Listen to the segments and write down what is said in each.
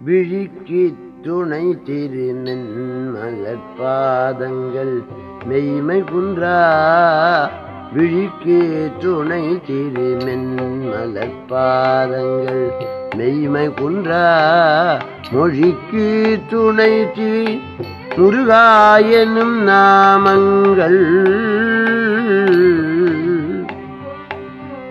விழிக்கு துணை திருமென் மலர்பாதங்கள் மெய்மை குன்றா. விழிக்கு துணை திருமென் மலர்பாதங்கள் மெய்மை குன்றா. மொழிக்கு துணை திரு முருகாயனும் நாமங்கள்.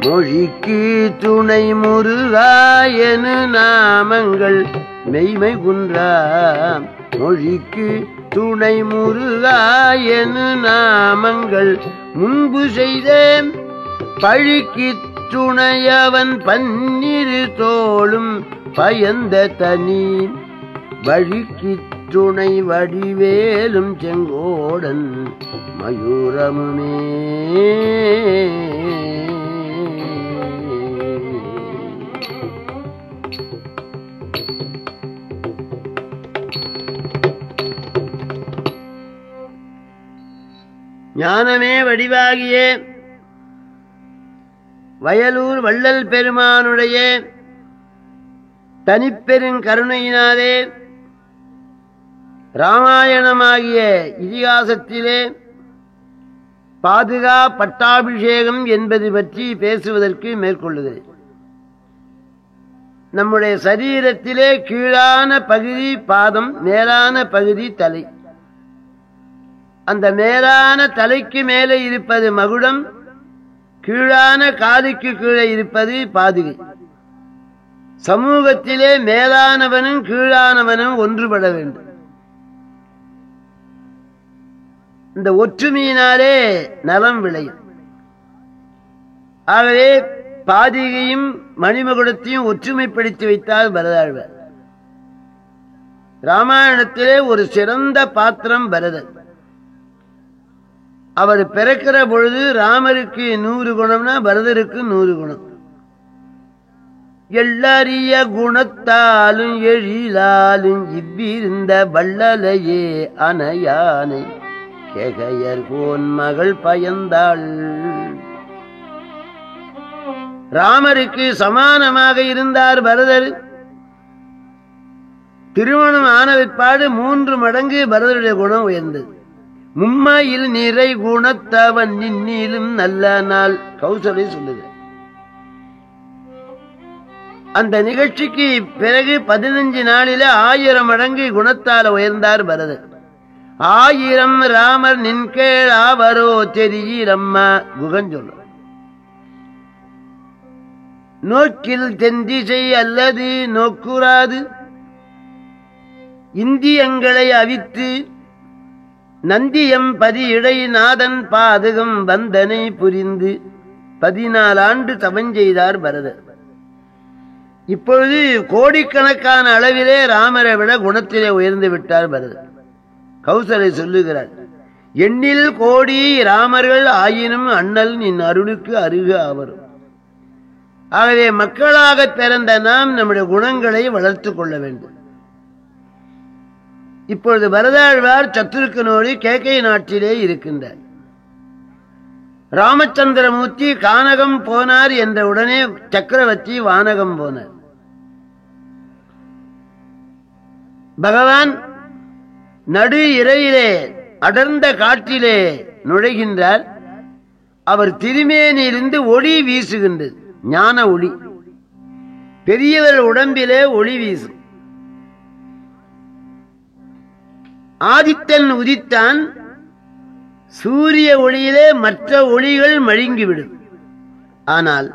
மொழிக்கு துணை முருகாயனு நாமங்கள். மெய்மை குன்றா மொழிக்கு துணை முருகா என நாமங்கள் முன்பு செய்தேன். பழிக்கு துணையவன் பன்னிரு தோளும் பயந்த தனி. வழிக்கு துணை வடிவேலும் செங்கோடன் மயூரமுமே. ஞானமே வடிவாகிய வயலூர் வள்ளல் பெருமானுடைய தனிப்பெருங் கருணையினாலே ராமாயணமாகிய இதிகாசத்திலே பாதுகா பட்டாபிஷேகம் என்பது பற்றி பேசுவதற்கு மேற்கொள்ளுகிறேன். நம்முடைய சரீரத்திலே கீழான பகுதி பாதம் மேலான பகுதி தலை. அந்த மேலான தலைக்கு மேலே இருப்பது மகுடம் கீழான காலுக்கு கீழே இருப்பது பாதுகை சமூகத்திலே மேலானவனும் கீழானவனும் ஒன்றுபட வேண்டும். இந்த ஒற்றுமையினாலே நலம் விளையும். ஆகவே பாதிகையும் மணிமகுடத்தையும் ஒற்றுமைப்படுத்தி வைத்தால் பரதாழ்வர் ராமாயணத்திலே ஒரு சிறந்த பாத்திரம் பரதன் அவர் பிறக்கிற பொழுது ராமருக்கு நூறு குணம்னா பரதருக்கு நூறு குணம். எல்லறிய குணத்தாலும் எழிலாலும் இவ்விருந்த வள்ளலையே அணையானை கேகையர் கோன் மகள் பயந்தாள். ராமருக்கு சமானமாக இருந்தார் பரதர். திருமணம் ஆன பிற்பாடு மூன்று மடங்கு பரதருடைய குணம் உயர்ந்தது. மும்மையில் நிறை குணத்தவன் நின்னிலும் நல்ல நாள் கௌசலை சொல்லுது. அந்த நிகழ்ச்சிக்கு பிறகு பதினஞ்சு நாளில ஆயிரம் மடங்கு குணத்தால உயர்ந்தார் பரதர். ஆயிரம் ராமர் நின்கேள் ஆவரோ தெரியீரம்மா குகன் சொல்ற நோக்கில் தென்திசை அல்லது நோக்குறாது இந்தியங்களை அவித்து நந்தியம் பதியிடை நாதன் பாதகம் வந்தனை புரிந்து பதினாலாண்டு தவஞ்செய்தார் பரதர். இப்பொழுது கோடிக்கணக்கான அளவிலே ராமரை விட குணத்திலே உயர்ந்து விட்டார் பரதர். கௌசலை சொல்லுகிறார் எண்ணில் கோடி ராமர்கள் ஆயினும் அண்ணல் நின் அருளுக்கு அருக ஆவரும் ஆகவே மக்களாக பிறந்த நாம் நம்முடைய குணங்களை வளர்த்து கொள்ள வேண்டும். இப்பொழுது வரதாழ்வார் சத்துருக்கனோடு கேக்கை நாட்டிலே இருக்கின்றார். ராமச்சந்திரமூர்த்தி கானகம் போனார் என்ற உடனே சக்கரவர்த்தி வானகம் போனார். பகவான் நடு இறையிலே அடர்ந்த காட்டிலே நுழைகின்றார். அவர் திருமேனிலிருந்து ஒளி வீசுகின்றது ஞான ஒளி. பெரியவர் உடம்பிலே ஒளி வீசும். ஆதித்தன் உதித்தான் சூரிய ஒளியிலே மற்ற ஒளிகள் மழுங்கிவிடும். ஆனால்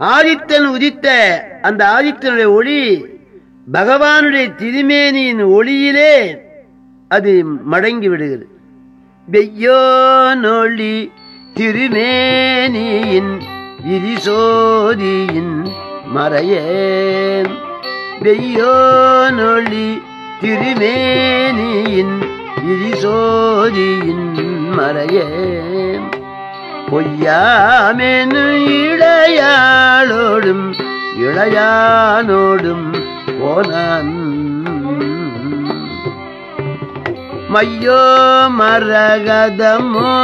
ஆதித்தன் உதித்த அந்த ஆதித்தனுடைய ஒளி பகவானுடைய திருமேனியின் ஒளியிலே அது மடங்கி விடுகிறது வெய்யோ நொழி திருமேனியின் விரிசோதியின் மறையேன். வெய்யோ நொழி திருமேனியின் இரிசோதியின் மறையே. பொய்யாமெனு இளையாளோடும் இளையானோடும் போனான். மையோ மரகதமோ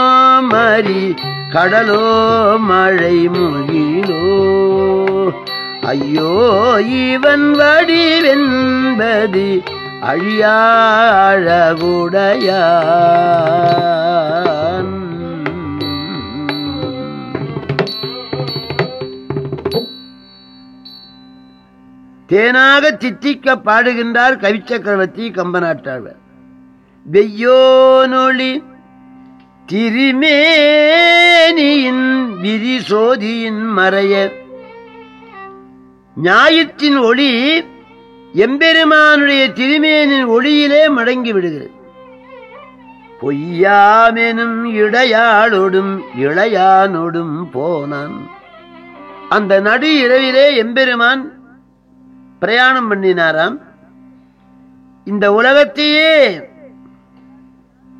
மரி கடலோ மழை முகிலோ. ஐயோ இவன் வடிவென்பது அழியாழகுடையான் தேனாக தித்திக்க பாடுகின்றார் கவிச்சக்கரவர்த்தி கம்பநாட்டாழ்வர் வெய்யோனொளி திருமேனியின் விரிசோதியின் மறைய ஞாயிற்றின் ஒளி எம்பெருமானுடைய திருமேனின் ஒளியிலே மடங்கி விடுகிறது. பொய்யாமெனும் இடையாளொடும் இளையானொடும் போனான். அந்த நடு இரவிலே எம்பெருமான் பிரயாணம் பண்ணினாராம். இந்த உலகத்தையே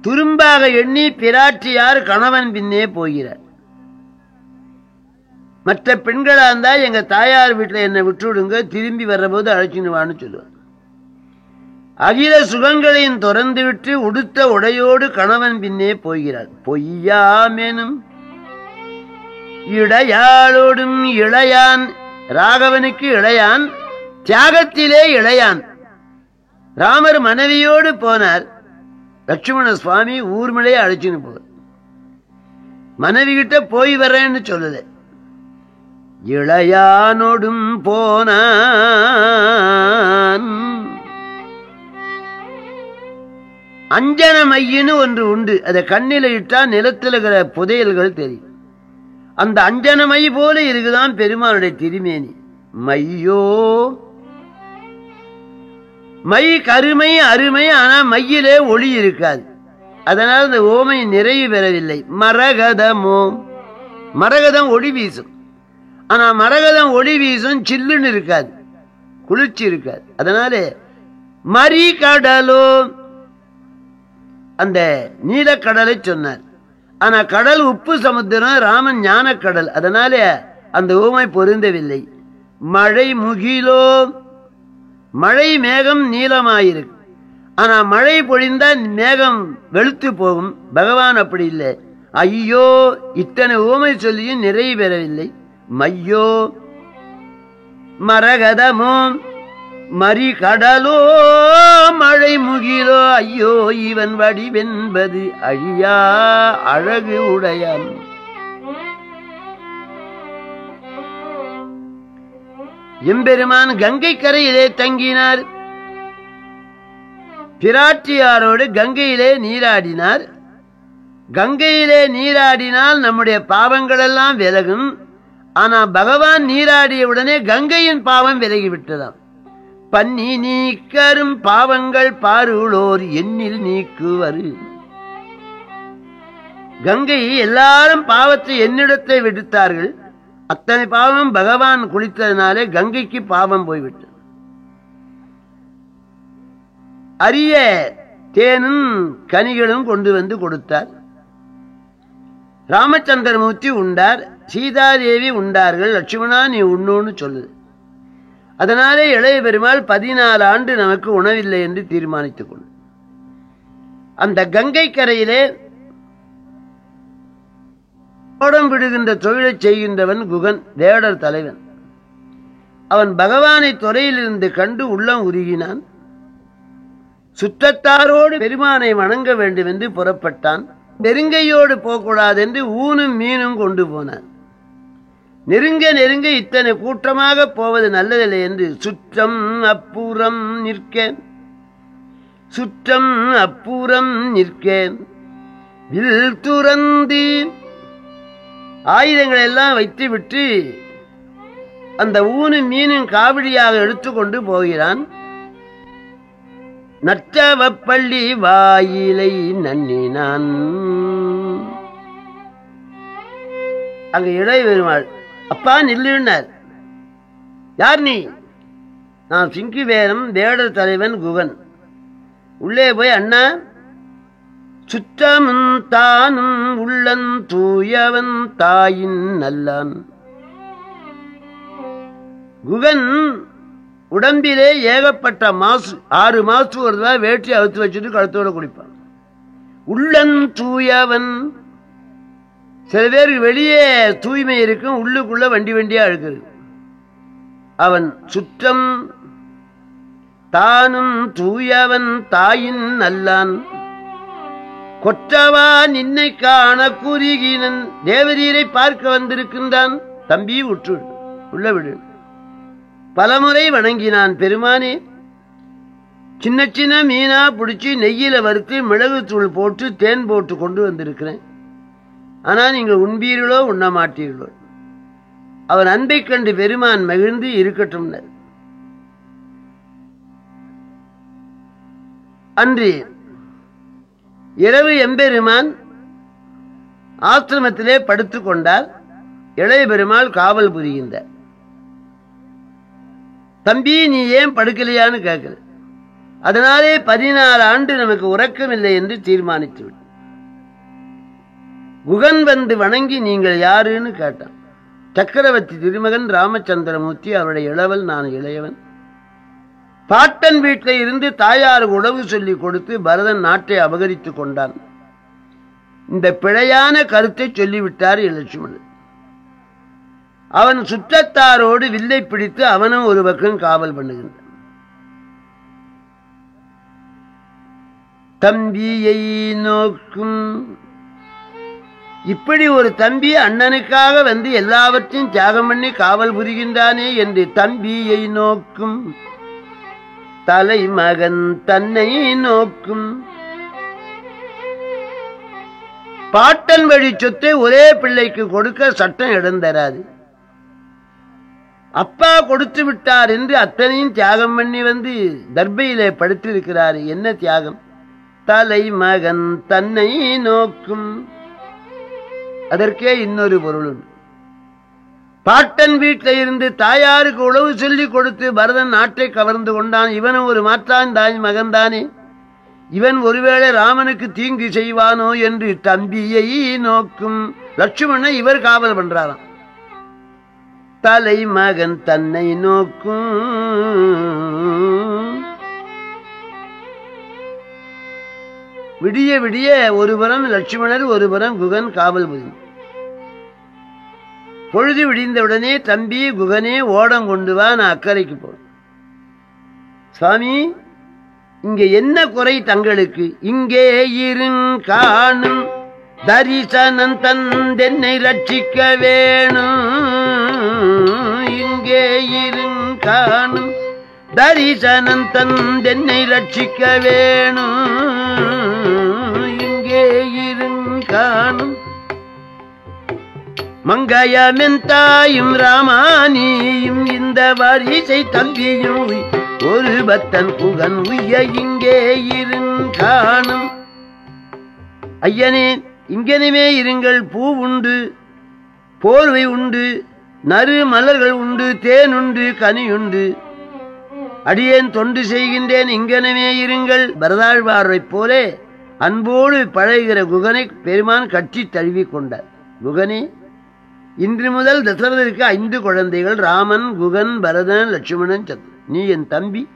துரும்பாக எண்ணி பிராட்டியார் கணவன் பின்னே போகிறார். மற்ற பெண்களாக இருந்தால் எங்கள் தாயார் வீட்டில் என்னை விட்டுவிடுங்க திரும்பி வர்றபோது அழைச்சின்னு வான்னு அகில சுகங்களையும் துறந்துவிட்டு உடுத்த உடையோடு கணவன் பின்னே போகிறார். பொய்யாமேனும் இடையாளோடும் இளையான். ராகவனுக்கு இளையான். தியாகத்திலே இளையான். ராமர் மனைவியோடு போனார். லட்சுமண சுவாமி ஊர்மலையே அழைச்சின்னு போவார். மனைவி கிட்ட போய் வர்றேன்னு சொல்லலை. இளையானொடும் போன அஞ்சன மையின்னு ஒன்று உண்டு. அதை கண்ணில இட்டா நிலத்தில் இருக்கிற புதையல்கள் தெரியும். அந்த அஞ்சன மை போல இருக்குதான் பெருமானுடைய திருமேனி. மையோ. மை கருமை அருமை ஆனா மையிலே ஒளி இருக்காது. அதனால் அந்த ஓமை நிறைவு பெறவில்லை. மரகதமோ. மரகதம் ஒளி வீசும். ஆனா மரகதம் ஒளி வீசும் சில்லுன்னு இருக்காது. குளிர்ச்சி இருக்காது. அதனால மரி கடலோ அந்த நீலக்கடலை சொன்னார். ஆனா கடல் உப்பு சமுத்திரம் ராமன் ஞானக்கடல். அதனால அந்த ஊமை பொருந்தவில்லை. மழை முகிலோ. மழை மேகம் நீளமாயிருக்கு. ஆனா மழை பொழிந்தால் மேகம் வெளுத்து போகும். பகவான் அப்படி இல்லை. ஐயோ இத்தனை ஊமை சொல்லியும் நிறைவு பெறவில்லை. மையோ மரகதமோ மறி கடலோ மழை முகிலோ ஐயோ இவன் வடிவென்பது அழியா அழகு உடையான். எம்பெருமான் கங்கை கரையிலே தங்கினார். பிராட்டியாரோடு கங்கையிலே நீராடினார். கங்கையிலே நீராடினால் நம்முடைய பாவங்கள் எல்லாம் விலகும். ஆனா பகவான் நீராடிய உடனே கங்கையின் பாவம் விலகிவிட்டதாம். பன்னி நீக்கரும் பாவங்கள் பாருளோர் எண்ணில் நீக்குவரு. கங்கை எல்லாரும் பாவத்தை என்னிடத்தை விடுத்தார்கள். அத்தனை பாவம் பகவான் குளித்ததுனாலே கங்கைக்கு பாவம் போய்விட்டது. அரிய தேனும் கனிகளும் கொண்டு வந்து கொடுத்தார். ராமச்சந்திரமூர்த்தி உண்டார். சீதாதேவி உண்டார்கள். லட்சுமணா நீ உண்ணுன்னு சொல்லுது. அதனாலே இளைய பெருமாள் பதினாலு ஆண்டு நமக்கு உணவில்லை என்று தீர்மானித்துக் கொள். அந்த கங்கை கரையிலே ஓடம் விடுகின்ற தொழிலை செய்கின்றவன் குகன் தேடர் தலைவன். அவன் பகவானை துறையிலிருந்து கண்டு உள்ளம் உருகினான். சுற்றத்தாரோடு பெருமானை வணங்க வேண்டும் என்று புறப்பட்டான். நெருங்கையோடு போகக்கூடாது என்று ஊனும் மீனும் கொண்டு போனான். நெருங்க நெருங்க இத்தனை கூட்டமாக போவது நல்லதில்லை என்று சுற்றம் அப்புறம் நிற்க சுற்றம் அப்புறம் நிற்க வில் துறந்து ஆயுதங்களை எல்லாம் வைத்து விட்டு அந்த ஊனும் மீனும் காவடியாக எடுத்துக்கொண்டு போகிறான். நற்றவப்பள்ளி வாயிலை நன்னினான். அங்கு இளைய பெருமாள் அப்பா நில்லுன்னார். யார் நீ? நான் சிங்கி வேரம் வேடர் தலைவன் குகன். உள்ளே போய் அண்ணா சுற்றமும் தானும் உள்ளன் தூயவன் தாயின் நல்லான். குகன் உடம்பிலே ஏகப்பட்ட மாசு ஆறு மாசு வருதா வேட்டி அவுத்து வச்சுட்டு கழுத்தோட குடிப்பான் உள்ளன் தூயவன் சில பேருக்கு வெளியே தூய்மை இருக்கும் உள்ளுக்குள்ள வண்டி வண்டியா இருக்குது அவன் சுற்றம் தானும் தூயவன் தாயின் நல்லான். கொற்றவா நின்னை காண குறுகினன் தேவரீரை பார்க்க வந்திருக்கின்றான். தம்பி உற்று உள்ள விடு. பலமுறை வணங்கினான் பெருமானே சின்ன சின்ன மீனா பிடிச்சி நெய்யில வறுத்து மிளகு தூள் போட்டு தேன் போட்டு கொண்டு வந்திருக்கிறேன். ஆனால் நீங்கள் உண்பீர்களோ உண்ண மாட்டீர்களோ அவர் அன்பை கண்டு பெருமான் மகிழ்ந்து இருக்கட்டும். அன்று இரவு எம்பெருமான் ஆசிரமத்திலே படுத்துக்கொண்டால் இளைய பெருமாள் காவல் புரிகின்ற தம்பி நீ ஏன் படுக்கலையான்னு கேட்கிற அதனாலே பதினாறு ஆண்டு நமக்கு உறக்கமில்லை என்று தீர்மானித்து விட்டு குகன் வந்து வணங்கி நீங்கள் யாருன்னு கேட்டான். சக்கரவர்த்தி திருமகன் ராமச்சந்திரமூர்த்தி அவருடைய இளவல் நான் இளையவன். பாட்டன் வீட்டில் இருந்து தாயார் உணவு சொல்லி கொடுத்து பரதன் நாட்டை அபகரித்துக் கொண்டான். இந்த பிழையான கருத்தை சொல்லிவிட்டார் இலட்சுமணன் அவன் சுற்றத்தாரோடு வில்லை பிடித்து அவனும் ஒரு பக்கம் காவல் பண்ணுகின்றான். தம்பியை நோக்கும் இப்படி ஒரு தம்பி அண்ணனுக்காக வந்து எல்லாவற்றையும் தியாகம் பண்ணி காவல் புரிகின்றானே என்று தம்பியை நோக்கும். தலைமகன் தன்னை நோக்கும். பாட்டன் வழி சொத்தை ஒரே பிள்ளைக்கு கொடுக்க சட்டம் இடம் தராது. அப்பா கொடுத்து விட்டார் என்று அத்தனையும் தியாகம் பண்ணி வந்து தர்பையிலே படுத்திருக்கிறார். என்ன தியாகம்? தலைமகன் தன்னை நோக்கும். அதற்கே இன்னொரு பொருள் உண்டு. பாட்டன் வீட்டில் இருந்து தாயாருக்கு உழவு சொல்லி கொடுத்து பரதன் நாட்டை கவர்ந்து கொண்டான். இவனும் ஒரு மாற்றான் தாய் மகன்தானே. இவன் ஒருவேளை ராமனுக்கு தீங்கு செய்வானோ என்று தம்பியை நோக்கும் லட்சுமணன் இவர் காவல் பண்றாராம். தலைமகன் தன்னை நோக்கும். விடிய விடிய ஒருபுறம் லட்சுமணர் ஒருபுறம் குகன் காவல் புரியும். பொழுது விடிந்தவுடனே தம்பி குகனே ஓடம் கொண்டு வா நான் அக்கறைக்கு போனேன் சுவாமி இங்க என்ன குறை தங்களுக்கு? இங்கே இருங் காணும் தரிசனம் தந்தென்னை ரட்சிக்க வேணும். இங்கே இருங் காணும் தரிசனம் தந்தென்னை ரட்சிக்க வேணும். இங்கே இருங் காணும் மங்கையமென் தாயும் ராமானியும் இந்த வரிசை தம்பியும் ஒரு பத்தன் புகன் உய்ய இங்கே இருங்காணும் ஐயனே இங்கனவே இருங்கள் பூ உண்டு போர்வை உண்டு நறு மலர்கள் உண்டு தேன் உண்டு கனி உண்டு. அடியேன் தொண்டு செய்கின்றேன் இங்கனவே இருங்கள். பரதாழ்வாரைப் போலே அன்போடு பழகுகிற குகனை பெருமான் கட்டி தழுவிக் கொண்டார். குகனே இன்று முதல் தசரதற்கு ஐந்து குழந்தைகள் ராமன் குகன் பரதன் லட்சுமணன் சத் நீ என் தம்பி.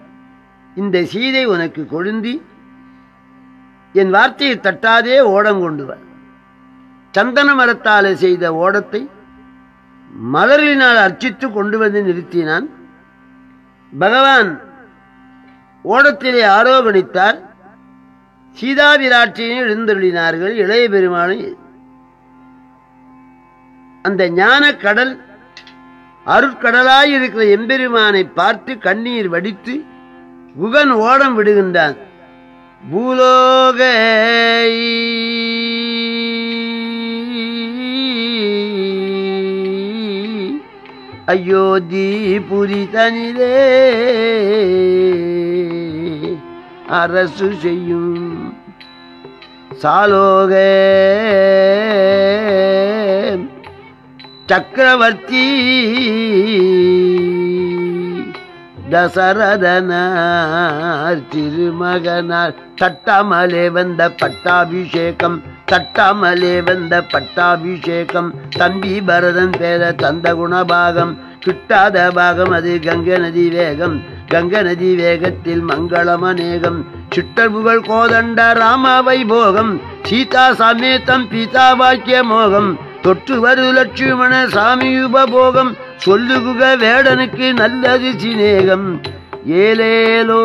இந்த சீதை உனக்கு கொழுந்தி. என் வார்த்தையை தட்டாதே ஓடம் கொண்டு வா. சந்தன மரத்தாலே செய்த ஓடத்தை மலரினால் அர்ச்சித்து கொண்டு வந்து நிறுத்தினான். பகவான் ஓடத்திலே ஆரோகணித்தார். சீதாபிராட்சியை எழுந்தருளினார்கள். இளைய பெருமானை அந்த ஞான கடல் அருட்கடலாய் இருக்கிற எம்பெருமானை பார்த்து கண்ணீர் வடித்து குகன் ஓடம் விடுகின்றான். பூலோக அயோத்தி தனிலே அரசு செய்யும் சாலோக. சக்கரவர்த்தி. தசரதனார் திருமகனார். தட்டாமலே வந்த பட்டாபிஷேகம். தட்டாமலே வந்த பட்டாபிஷேகம். தம்பி பரதன் பேர தந்த குணபாகம். கிட்டாத பாகம் அது கங்க நதி வேகம். கங்க நதி வேகத்தில் மங்களம் அநேகம். சிட்டர் புகழ் கோதண்ட ராம வைபோகம். சீதா சமேதம் பீதா வாக்கிய மோகம். தொற்று வரு லட்சுமண சாமி உபபோகம் சொல்லுகுக வேடனுக்கு நல்லது சிநேகம் ஏலேலோ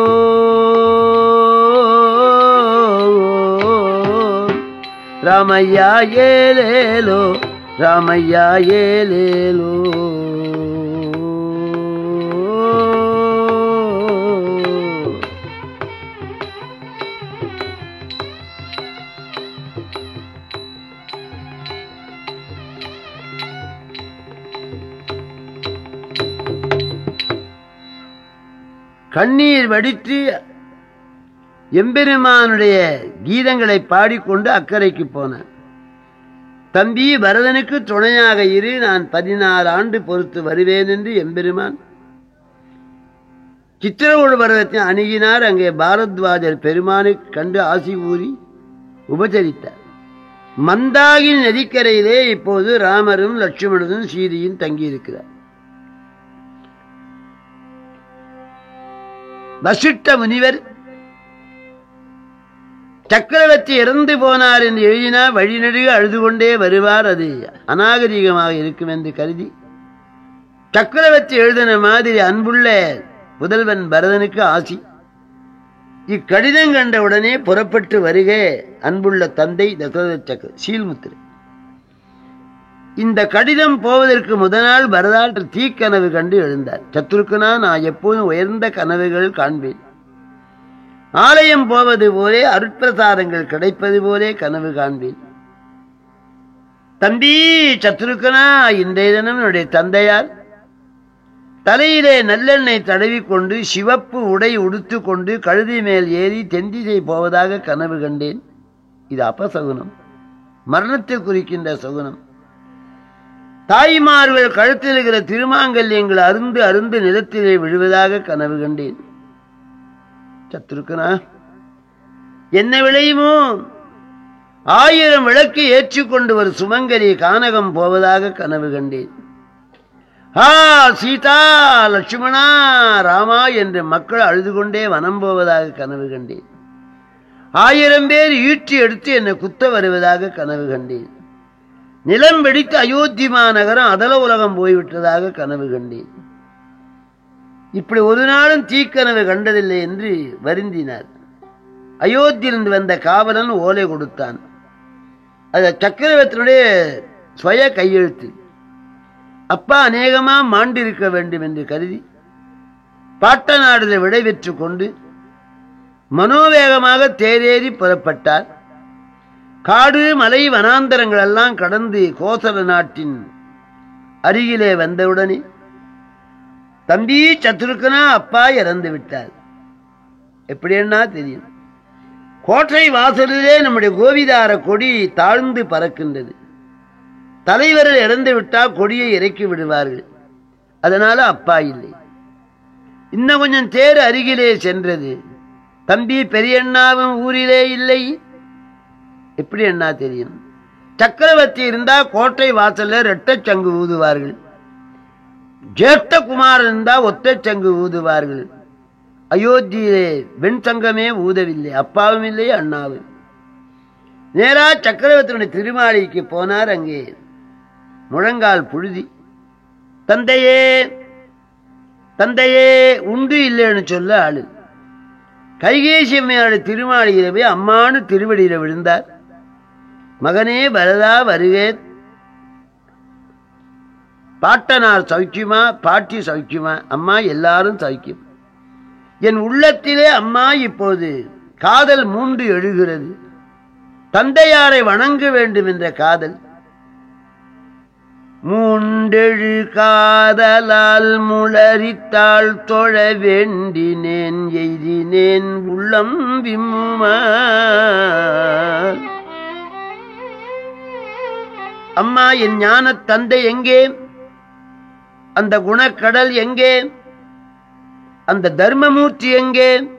ராமையா ஏலேலோ ராமையா ஏலேலோ கண்ணீர் வடித்து எம்பெருமானுடைய கீதங்களை பாடிக்கொண்டு அக்கறைக்கு போனேன் தம்பி பரதனுக்கு துணையாக இரு நான் பதினாறு ஆண்டு பொறுத்து வருவேன் என்று எம்பெருமான் சித்திரகூட பர்வத்தை அணுகினார். அங்கே பாரத்வாஜர் பெருமானை கண்டு ஆசி கூறி உபசரித்தார். மந்தாகின் நதிக்கரையிலே இப்போது ராமரும் லட்சுமணனும் சீதையும் தங்கியிருக்கிறார். வசிட்ட முனிவர் சக்கரவர்த்தி இறந்து போனார் என்று எழுதினார் வழிநடுக அழுது கொண்டே வருவார் அது அநாகரிகமாக இருக்கும் என்று கருதி சக்கரவர்த்தி எழுதின மாதிரி அன்புள்ள புதல்வன் பரதனுக்கு ஆசி. இக்கடிதம் கண்ட உடனே புறப்பட்டு வருக அன்புள்ள தந்தை தசரத சக்கர சீல்முத்திரை இந்த கடிதம் போவதற்கு முதநாள் பரதாற்று தீக்கனவு கண்டு எழுந்தார். சத்ருக்குனா நான் எப்போதும் உயர்ந்த கனவுகள் காண்பேன். ஆலயம் போவது போலே அருட்பிரசாதங்கள் கிடைப்பது போலே கனவு காண்பேன். தம்பி சத்துருக்கனா இன்றைய தினம் என்னுடைய தந்தையார் தலையிலே நல்லெண்ணெய் தடவிக்கொண்டு சிவப்பு உடை உடுத்து கொண்டு கழுதி மேல் ஏறி தென்திசை போவதாக கனவு கண்டேன். இது சகுனம் மரணத்தை குறிக்கின்ற சகுனம். தாய்மார்கள் கழுத்தில் இருக்கிற திருமாங்கல்யங்கள் அருந்து அருந்து நிலத்திலே விழுவதாக கனவு கண்டேன். சத்துருக்கனா என்ன விளையுமோ? ஆயிரம் விளக்கு ஏற்றிக்கொண்டு ஒரு சுமங்கரி கானகம் போவதாக கனவு கண்டேன். ஆ சீதா லட்சுமணா ராமா என்று மக்கள் அழுது கொண்டே வனம் போவதாக கனவு கண்டேன். ஆயிரம் பேர் ஈட்டி எடுத்து என்னை குத்த வருவதாக கனவு கண்டேன். நிலம் வெடித்து அயோத்திமா நகரம் அதல உலகம் போய்விட்டதாக கனவு கண்டேன். இப்படி ஒரு நாளும் தீக்கனவு கண்டதில்லை என்று வருந்தினார். அயோத்தியிலிருந்து வந்த காவலன் ஓலை கொடுத்தான். அது சக்கரவர்த்தினுடைய சுய கையெழுத்து. அப்பா அநேகமா மாண்டிருக்க வேண்டும் என்று கருதி பாட்ட நாடுல விடைபெற்று கொண்டு மனோவேகமாக தேரேறி புறப்பட்டார். காடு மலை வனாந்தரங்கள் எல்லாம் கடந்து கோசல நாட்டின் அருகிலே வந்தவுடனே தம்பி சத்துருக்கனா அப்பா இறந்து விட்டார் எப்படின்னா தெரியும்? கோட்டை வாசலிலே நம்முடைய கோவிதார கொடி தாழ்ந்து பறக்கின்றது. தலைவர் இறந்து விட்டால் கொடியை இறக்கி விடுவார்கள். அதனால அப்பா இல்லை. இன்னும் கொஞ்சம் தேர் அருகிலே சென்றது. தம்பி பெரியண்ணாவும் ஊரிலே இல்லை. எப்படி என்ன தெரியும்? சக்கரவர்த்தி இருந்தா கோட்டை வாசல்ல ரெட்டச் சங்கு ஊதுவார்கள். ஜேஷ்ட குமாரன் இருந்தா ஒத்தச் சங்கு ஊதுவார்கள். அயோத்தியிலே வெண் சங்கமே ஊதவில்லை அப்பாவும் இல்லை அண்ணாவும். நேரா சக்கரவர்த்தியுடைய திருமாளிக்கு போனார் அங்கே. முழங்கால் புழுதி. தந்தையே தந்தையே உண்டு இல்லைன்னு சொல்ல ஆளு. கைகேசி அம்மையோட திருமாளியில போய் அம்மானு திருவடியில விழுந்தார். மகனே வரதா வருவேன் பாட்டனார் சௌக்கியமா பாட்டி சௌக்கியமா? அம்மா எல்லாரும் சௌக்கியம். என் உள்ளத்திலே அம்மா இப்போது காதல் மூண்டு எழுகிறது. தந்தையாரை வணங்க வேண்டும் என்ற காதல். மூண்டெழு காதலால் முளரித்தாள் தொழ வேண்டினேன் எய்தினேன் உள்ளம் விம்மா அம்மா என் ஞான தந்தை எங்கே? அந்த குணக்கடல் எங்கே? அந்த தர்மமூர்த்தி எங்கே?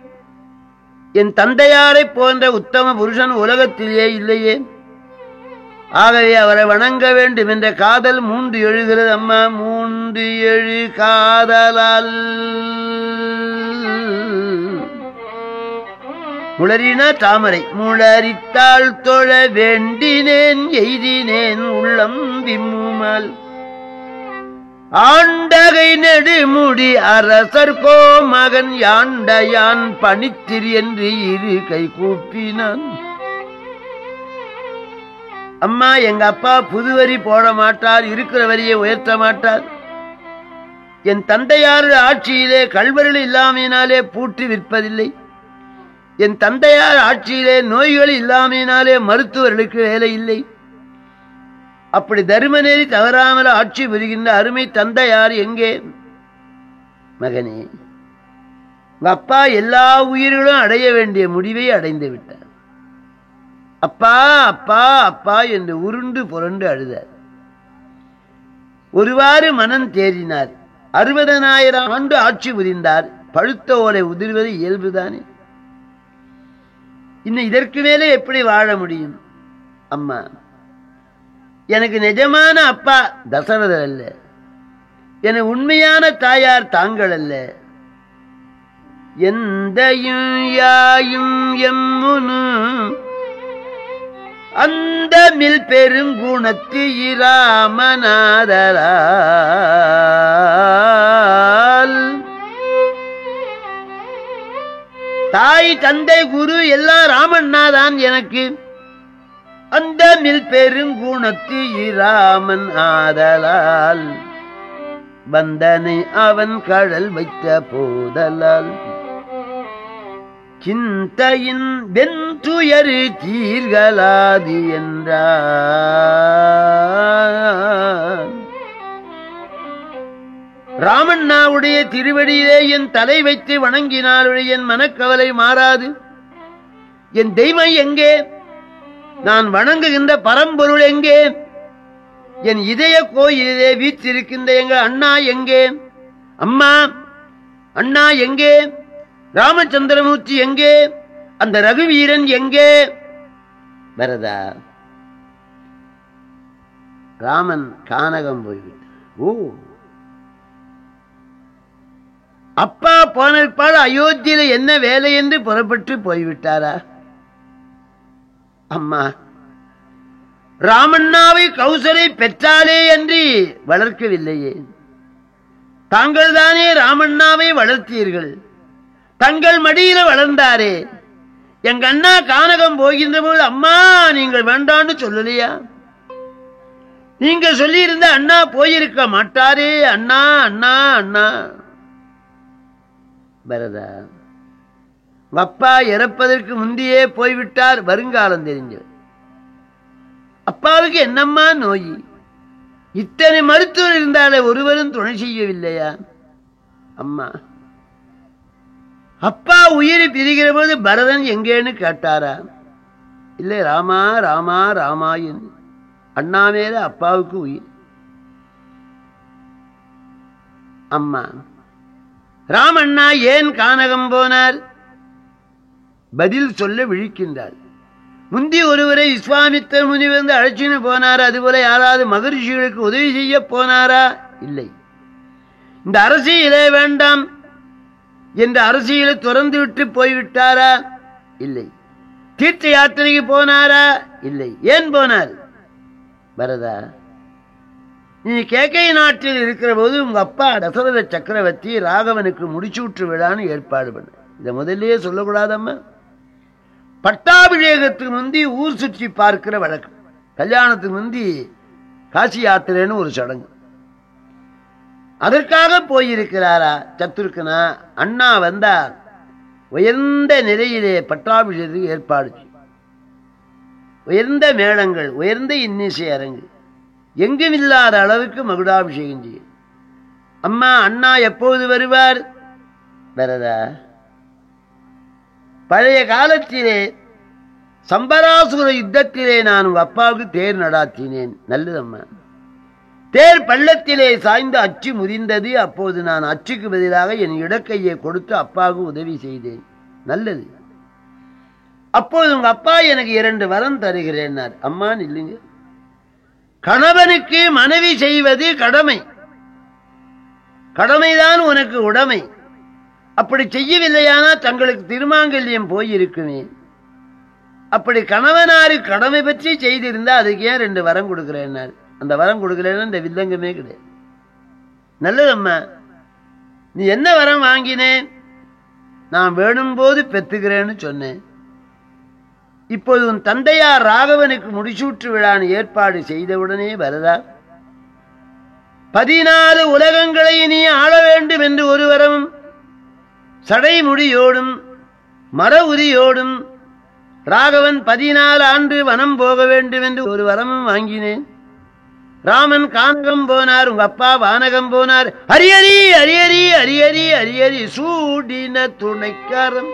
என் தந்தையாரை போன்ற உத்தம புருஷன் உலகத்திலேயே இல்லையே. ஆகவே அவரை வணங்க வேண்டும் என்ற காதல் மூன்று எழுகிறது அம்மா. மூன்று எழு காதலால் முளரினா தாமரை முளரித்தாள் தொழ வேண்டினேன் எய்தினேன் உள்ளம் விம்முமல். ஆண்டகை நெடுமுடி அரசர்கோ மகன் யாண்டையான் பணித்திரி என்று இரு கை கூப்பினான். அம்மா எங்க அப்பா புதுவரி போட மாட்டார் இருக்கிற வரியை உயர்த்த மாட்டார். என் தந்தையார் ஆட்சியிலே கல்வர்கள் இல்லாமையினாலே பூட்டி விற்பதில்லை. என் தந்தையார் ஆட்சியிலே நோய்கள் இல்லாமையினாலே மருத்துவர்களுக்கு வேலை இல்லை அப்படி தர்மநெறி தவறாமல் ஆட்சி புரிகின்ற அருமை தந்தையார் எங்கே? மகனே உங்க அப்பா எல்லா உயிர்களும் அடைய வேண்டிய முடிவை அடைந்து விட்டார். அப்பா அப்பா அப்பா என்று உருண்டு புரண்டு அழுதார். ஒருவாறு மனம் தேறினார். அறுபதனாயிரம் ஆண்டு ஆட்சி புரிந்தார். பழுத்த ஓலை உதிர்வது இயல்புதானே? இன்னும் இதற்கு மேலே எப்படி வாழ முடியும்? அம்மா எனக்கு நிஜமான அப்பா தசரதர் அல்ல. என உண்மையான தாயார் தாங்கள் அல்ல. எந்தையும் யாயும் எம்முனு அந்த மில் பெருங்குணத்து இராமநாதரால் தாய் தந்தை குரு எல்லாம் ராமண்ணா தான் எனக்கு. அந்த மில் பெருங்குணத்து இராமன் ஆதலால் வந்தனை அவன் கடல் வைத்த போதலால். சிந்தையின் வெந்துயரு தீர்களாது என்றார். ராமண்ணாவுடைய திருவடியிலே என் தலை வைத்து வணங்கினாலுடைய என் மனக்கவலை மாறாது. என் தெய்வம் எங்கே? நான் வணங்குகின்ற பரம்பொருள் எங்கே? என் இதய கோயிலே வீற்றிருக்கின்ற எங்க அண்ணா எங்கே? அம்மா அண்ணா எங்கே? ராமச்சந்திரமூர்த்தி எங்கே? அந்த ரகுவீரன் எங்கே? வரதா ராமன் கானகம் போய்விட்டான். ஓ அப்பா போனற்பாடு அயோத்தியில என்ன வேலை என்று புறப்பட்டு போய்விட்டாரா? அம்மா ராமண்ணாவை கௌசலை பெற்றாலே என்று வளர்க்கவில்லையே. தாங்கள் தானே ராமண்ணாவை வளர்த்தீர்கள். தங்கள் மடியில வளர்ந்தாரே. எங்க அண்ணா கானகம் போகின்ற போது அம்மா நீங்கள் வேண்டான்னு சொல்லலையா? நீங்க சொல்லியிருந்த அண்ணா போயிருக்க மாட்டாரே. அண்ணா அண்ணா அண்ணா. பரதா. அப்பா இறப்பதற்கு முந்தையே போய்விட்டார் வருங்காலம் தெரிஞ்சு அப்பாவுக்கு என்னம்மா நோய்? இத்தனை மருத்துவர் இருந்தாலே ஒருவரும் துணை செய்யவில்லையா? அம்மா. அப்பா உயிரை பிரிகிற போது பரதன் எங்கேன்னு கேட்டாரா? இல்லை ராமா ராமா ராமா என்று. அப்பாவுக்கு உயிர். அம்மா. ராமண்ணா ஏன் கானகம் போனார்? பதில் சொல்ல விழிக்கின்றார். முந்தி ஒருவரை விஸ்வாமித்தர் முனி வந்து அழைச்சின்னு போனார் அதுபோல யாராவது மகரிஷிகளுக்கு உதவி செய்ய போனாரா? இல்லை. இந்த அரசியலே வேண்டாம் என்று அரசியலை துறந்து விட்டு போய்விட்டாரா? இல்லை. தீர்த்த யாத்திரைக்கு போனாரா? இல்லை. ஏன் போனார்? பரதா நீ கேக்கை நாட்டில் இருக்கிற போது உங்க அப்பா தசரத சக்கரவர்த்தி ராகவனுக்கு முடிச்சூற்று விழான்னு ஏற்பாடு பண்ண. இதை முதல்லயே சொல்லக்கூடாதம்மா. பட்டாபிஷேகத்துக்கு முந்தி ஊர் சுற்றி பார்க்கிற வழக்கம். கல்யாணத்துக்கு முந்தி காசி யாத்திரைன்னு ஒரு சடங்கு. அதற்காக போயிருக்கிறாரா சத்துருக்கனா அண்ணா வந்தா உயர்ந்த நிலையிலே பட்டாபிஷேகத்துக்கு ஏற்பாடு உயர்ந்த மேளங்கள் உயர்ந்த இன்னிசை அரங்கு. எங்கும் இல்லாத அளவுக்கு மகுடாபிஷேகம் செய்யும் அம்மா அண்ணா எப்போது வருவார்? வரதா? பழைய காலத்திலே சம்பராசுர யுத்தத்திலே நான் உங்கள் அப்பாவுக்கு தேர் நடாத்தினேன். நல்லதம்மா. தேர் பள்ளத்திலே சாய்ந்து அச்சு முறிந்தது அப்போது நான் அச்சுக்கு பதிலாக என் இடக்கையை கொடுத்து அப்பாவுக்கு உதவி செய்தேன். நல்லது. அப்போது உங்க அப்பா எனக்கு இரண்டு வரம் தருகிறேன்னார். அம்மா இல்லைங்க கணவனுக்கு மனைவி செய்வது கடமை. கடமைதான் உனக்கு உடைமை. அப்படி செய்யவில்லையானா தங்களுக்கு திருமாங்கல்யம் போயிருக்குமே. அப்படி கணவனாரு கடமை பற்றி செய்திருந்தா அதுக்கு ஏன் ரெண்டு வரம் கொடுக்குறேன்னாரு. அந்த வரம் கொடுக்கலன்னா இந்த வில்லங்கமே கிடையாது. நல்லதம்மா. நீ என்ன வரம் வாங்கினேன் நான் வேணும் போது பெத்துக்கிறேன்னு சொன்னேன். இப்போது உன் தந்தையார் ராகவனுக்கு முடிசூற்று விழான்னு ஏற்பாடு செய்தவுடனே வரதா? பதினாலு உலகங்களை நீ ஆள வேண்டும் என்று ஒரு வரமும் சடைமுடியோடும் மர உரியோடும் ராகவன் பதினாலு ஆண்டு வனம் போக வேண்டும் என்று ஒரு வரமும் வாங்கினேன். ராமன் கானகம் போனார் உங்க அப்பா வானகம் போனார். ஹரியரி ஹரியரி ஹரியரி ஹரியரி சூடின துணைக்காரம்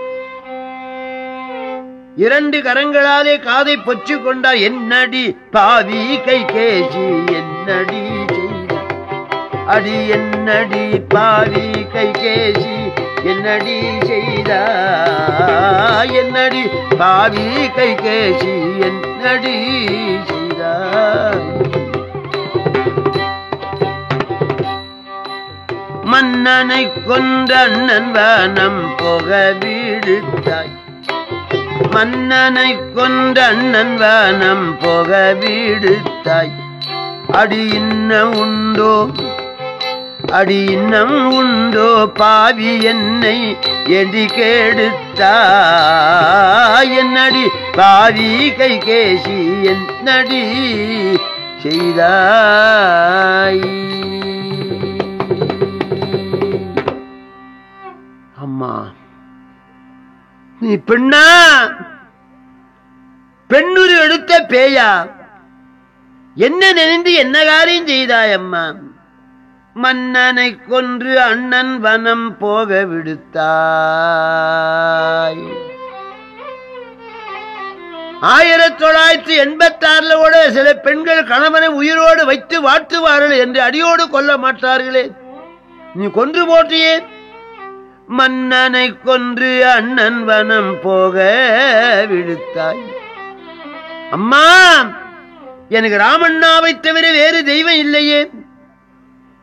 இரண்டு கரங்களாலே காதை பொச்சு கொண்டார் என்னடி பாவி கை கேசி என்னடி செய்த? அடி என்னடி பாவி கை கேசி என்னடி செய்த? என்னடி பாவி கை கேசி என்னடி செய்தாய் மன்னனை கொண்ட அண்ணன் வானம் போக வீடுத்தாய் மன்னனை கொண்ட அண்ணன் வானம் போக வீடுத்தாய் அடி இன்னம் உண்டோ? அடி இன்னம் உண்டோ? பாவி என்னை எடி கேடுத்தாய். என்னடி? பாவி கை கேசி என்னடி செய்தாய்? அம்மா. நீ பெண்ணா? பெண்ணுரு எடுத்த பேயா? என்ன நினைந்து என்ன காரியம் செய்தாய் அம்மா மன்னனை கொன்று அண்ணன் வனம் போக விடுத்தாய். ஆயிரத்தி தொள்ளாயிரத்தி எண்பத்தி ஆறுல கூட சில பெண்கள் கணவனை உயிரோடு வைத்து வாழ்த்துவார்கள் என்று அடியோடு கொல்ல மாட்டார்களே. நீ கொன்று போட்டியே மன்னனை கொன்று அண்ணன் வனம் போக விழுத்தாய். அம்மா எனக்கு ராமண்ணாவை தவிர வேறு தெய்வம் இல்லையே.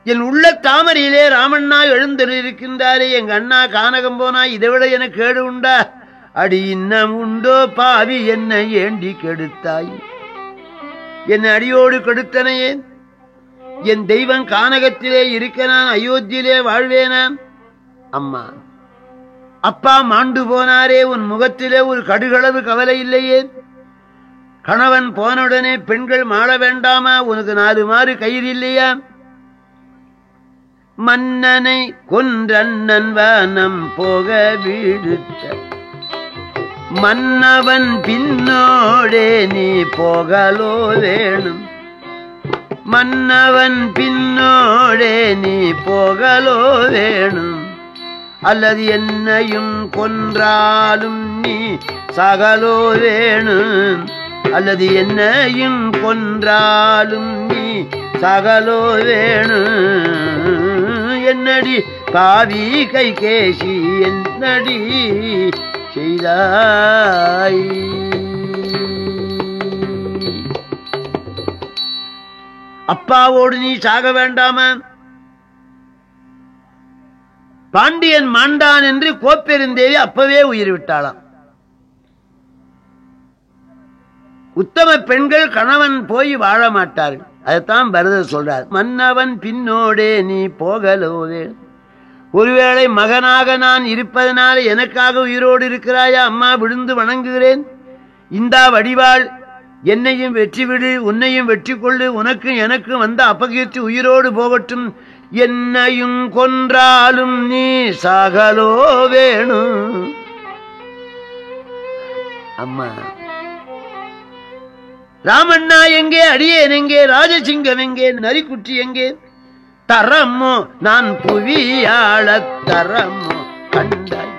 என் உள்ள தாமரையிலே ராமண்ணா எழுந்திருக்கின்றாரே. எங்க அண்ணா கானகம் போனா இதை விட எனக்கு கேடு உண்டா? அடி இன்னம் உண்டோ பாவி என்னை ஏண்டி கெடுத்தாய்? என் அடியோடு கெடுத்தனையே. என் தெய்வம் கானகத்திலே இருக்க நான் அயோத்தியிலே வாழ்வேனான். அம்மா. அப்பா மாண்டு போனாரே உன் முகத்திலே ஒரு கடுகளவு கவலை இல்லையே? கணவன் போனவுடனே பெண்கள் மாள வேண்டாமா? உனக்கு நாலு மாறு கயிறு இல்லையா? மன்னனை கொன்றண்ணன் வானம் போக விடுத்த. மன்னவன் பின்னோடே நீ போகலோ வேணும். மன்னவன் பின்னோடே நீ போகலோ வேணும். அல்லது என்னையும் கொன்றாலும் நீ சகலோ வேணு அல்லது என்னையும் கொன்றாலும் நீ சகலோ வேணு என்னடி பாவி கை கேசி என்னடி செய்தாய்? அப்பாவோடு நீ சாக வேண்டாமா? பாண்டியன் மாண்டான் என்று கோப்பெருந்தேவி அப்பவே உயிர் விட்டாளாம் உத்தம பெண்கள் கணவன் போய் வாழ மாட்டார்கள். அதைத்தான் பரதர் சொல்றார். மன்னவன் பின்னோடே நீ போகலோவே. ஒருவேளை மகனாக நான் இருப்பதனால எனக்காக உயிரோடு இருக்கிறாயா? அம்மா விழுந்து வணங்குகிறேன். இந்தா வடிவாள் என்னையும் வெற்றி விடு உன்னையும் வெற்றி கொள்ளு உனக்கு எனக்கு வந்த அப்பகீர்த்தி உயிரோடு போகட்டும். என்னையும் கொன்றாலும் நீ சாகலோ வேணும் அம்மா ராமண்ணா எங்கே அடியேன் எங்கே ராஜசிங்கம் எங்கே நரிக்குட்டி எங்கே? தரமோ நான் புவியாள தரமோ கண்டாய்.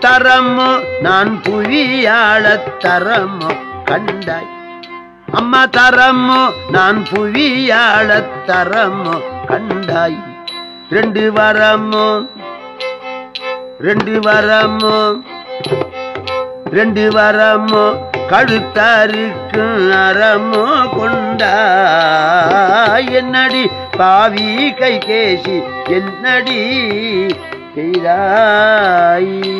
தரமோ நான் புவியாள தரமோ கண்டாய். அம்மா தரமோ நான் புவியாள தரமோ கண்டாய். ரெண்டு வரமோ? ரெண்டு வரமோ? ரெண்டு வரமோ? கழுத்தாருக்கும் அறமோ கொண்டாய். என்னடி பாவி கை கேசி? என்னடி செய்தாய்?